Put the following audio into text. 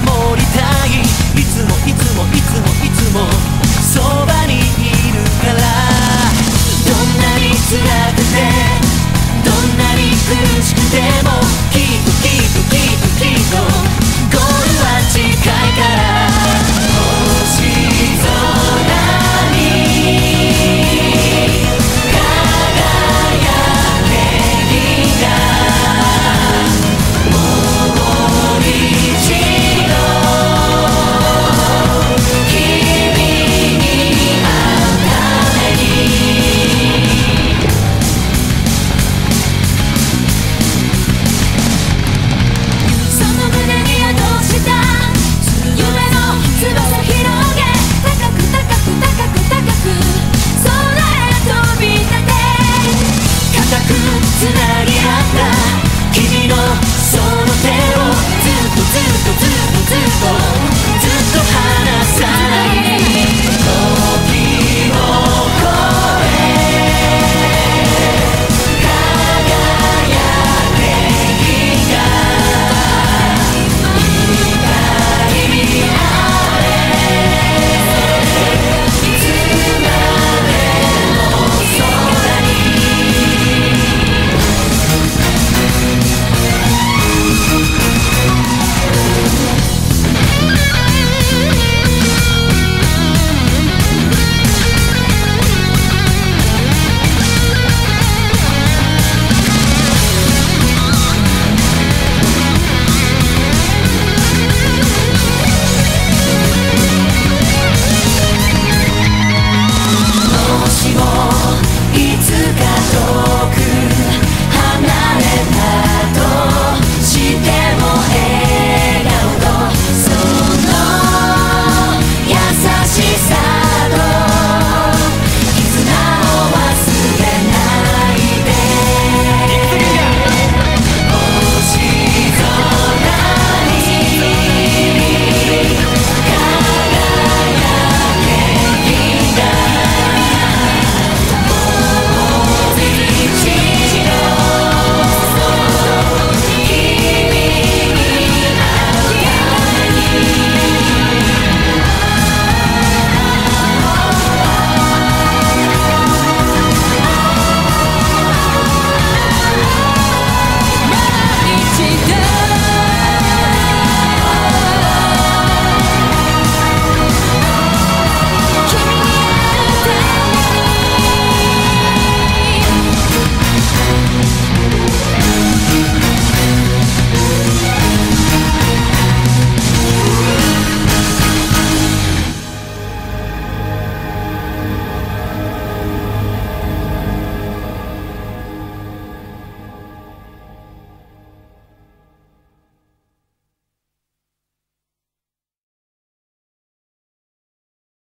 守りたい